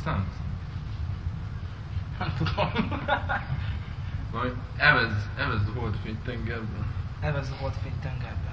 aztán? Nem tudom. Vagy evez, evez a holdfény tengerben. Evez a holdfény tengerben.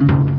Mm-hmm.